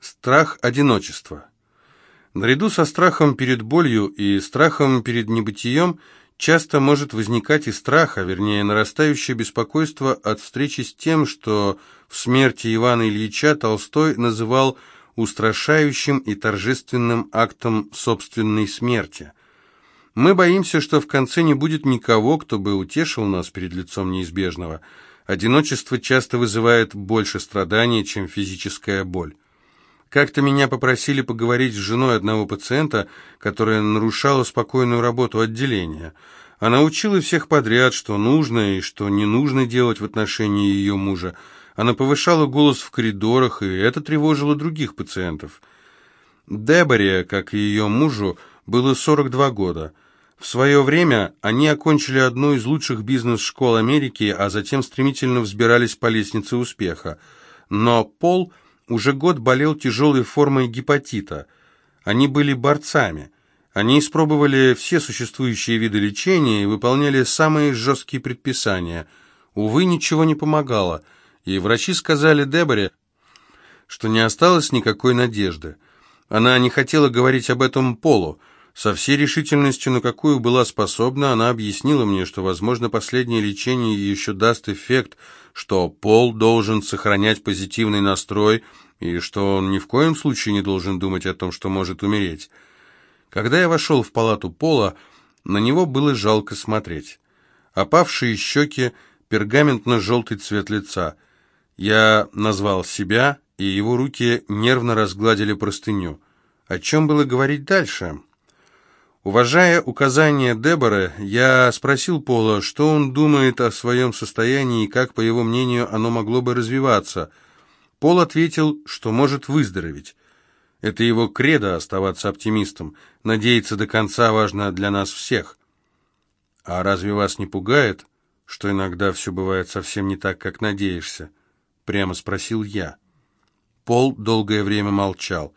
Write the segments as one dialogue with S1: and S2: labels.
S1: Страх одиночества. Наряду со страхом перед болью и страхом перед небытием часто может возникать и страх, а вернее нарастающее беспокойство от встречи с тем, что в смерти Ивана Ильича Толстой называл устрашающим и торжественным актом собственной смерти. Мы боимся, что в конце не будет никого, кто бы утешил нас перед лицом неизбежного. Одиночество часто вызывает больше страданий, чем физическая боль. Как-то меня попросили поговорить с женой одного пациента, которая нарушала спокойную работу отделения. Она учила всех подряд, что нужно и что не нужно делать в отношении ее мужа. Она повышала голос в коридорах, и это тревожило других пациентов. Деборе, как и ее мужу, было 42 года. В свое время они окончили одну из лучших бизнес-школ Америки, а затем стремительно взбирались по лестнице успеха. Но Пол уже год болел тяжелой формой гепатита. Они были борцами. Они испробовали все существующие виды лечения и выполняли самые жесткие предписания. Увы, ничего не помогало, и врачи сказали Деборе, что не осталось никакой надежды. Она не хотела говорить об этом Полу, со всей решительностью, на какую была способна, она объяснила мне, что, возможно, последнее лечение еще даст эффект, что Пол должен сохранять позитивный настрой и что он ни в коем случае не должен думать о том, что может умереть. Когда я вошел в палату Пола, на него было жалко смотреть. Опавшие щеки, пергаментно-желтый цвет лица. Я назвал себя, и его руки нервно разгладили простыню. О чем было говорить дальше? Уважая указания Дебора, я спросил Пола, что он думает о своем состоянии и как, по его мнению, оно могло бы развиваться. Пол ответил, что может выздороветь. Это его кредо оставаться оптимистом. Надеяться до конца важно для нас всех. А разве вас не пугает, что иногда все бывает совсем не так, как надеешься? Прямо спросил я. Пол долгое время молчал.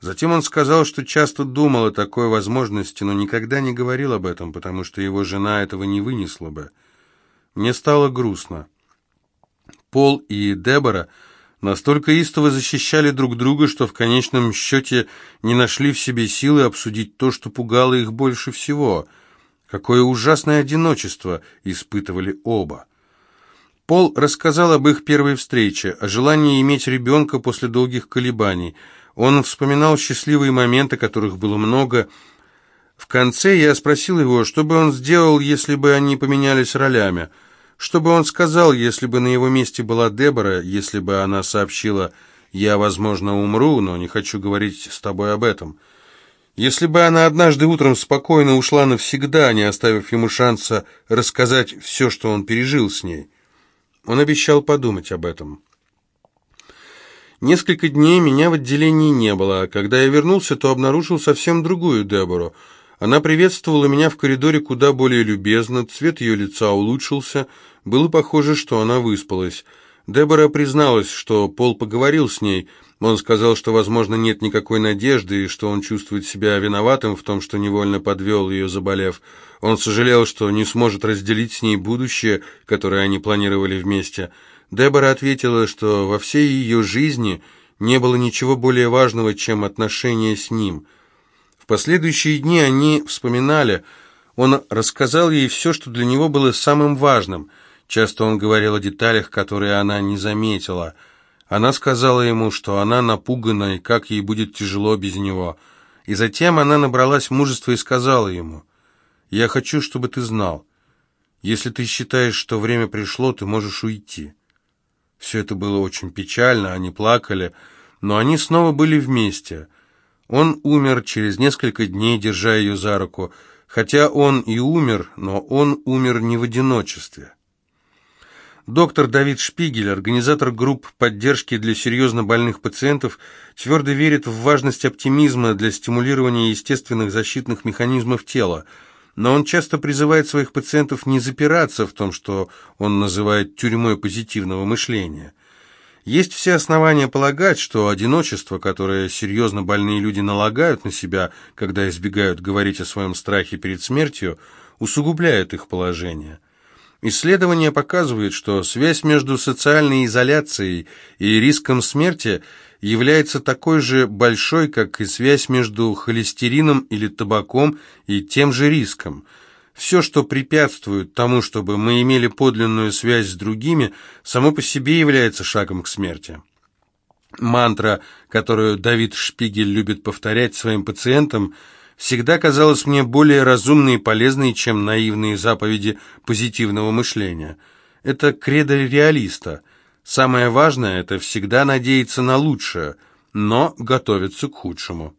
S1: Затем он сказал, что часто думал о такой возможности, но никогда не говорил об этом, потому что его жена этого не вынесла бы. Мне стало грустно. Пол и Дебора настолько истово защищали друг друга, что в конечном счете не нашли в себе силы обсудить то, что пугало их больше всего. Какое ужасное одиночество испытывали оба. Пол рассказал об их первой встрече, о желании иметь ребенка после долгих колебаний – он вспоминал счастливые моменты, которых было много. В конце я спросил его, что бы он сделал, если бы они поменялись ролями. Что бы он сказал, если бы на его месте была Дебора, если бы она сообщила «Я, возможно, умру, но не хочу говорить с тобой об этом». Если бы она однажды утром спокойно ушла навсегда, не оставив ему шанса рассказать все, что он пережил с ней. Он обещал подумать об этом. Несколько дней меня в отделении не было, а когда я вернулся, то обнаружил совсем другую Дебору. Она приветствовала меня в коридоре куда более любезно, цвет ее лица улучшился, было похоже, что она выспалась. Дебора призналась, что Пол поговорил с ней. Он сказал, что, возможно, нет никакой надежды, и что он чувствует себя виноватым в том, что невольно подвел ее, заболев. Он сожалел, что не сможет разделить с ней будущее, которое они планировали вместе. Дебора ответила, что во всей ее жизни не было ничего более важного, чем отношения с ним. В последующие дни они вспоминали, он рассказал ей все, что для него было самым важным. Часто он говорил о деталях, которые она не заметила. Она сказала ему, что она напугана и как ей будет тяжело без него. И затем она набралась мужества и сказала ему, «Я хочу, чтобы ты знал. Если ты считаешь, что время пришло, ты можешь уйти». Все это было очень печально, они плакали, но они снова были вместе. Он умер через несколько дней, держа ее за руку. Хотя он и умер, но он умер не в одиночестве. Доктор Давид Шпигель, организатор групп поддержки для серьезно больных пациентов, твердо верит в важность оптимизма для стимулирования естественных защитных механизмов тела – но он часто призывает своих пациентов не запираться в том, что он называет тюрьмой позитивного мышления. Есть все основания полагать, что одиночество, которое серьезно больные люди налагают на себя, когда избегают говорить о своем страхе перед смертью, усугубляет их положение. Исследования показывают, что связь между социальной изоляцией и риском смерти является такой же большой, как и связь между холестерином или табаком и тем же риском. Все, что препятствует тому, чтобы мы имели подлинную связь с другими, само по себе является шагом к смерти. Мантра, которую Давид Шпигель любит повторять своим пациентам, всегда казалась мне более разумной и полезной, чем наивные заповеди позитивного мышления. Это кредо реалиста. Самое важное – это всегда надеяться на лучшее, но готовиться к худшему.